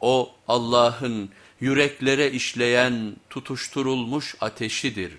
O Allah'ın yüreklere işleyen tutuşturulmuş ateşidir.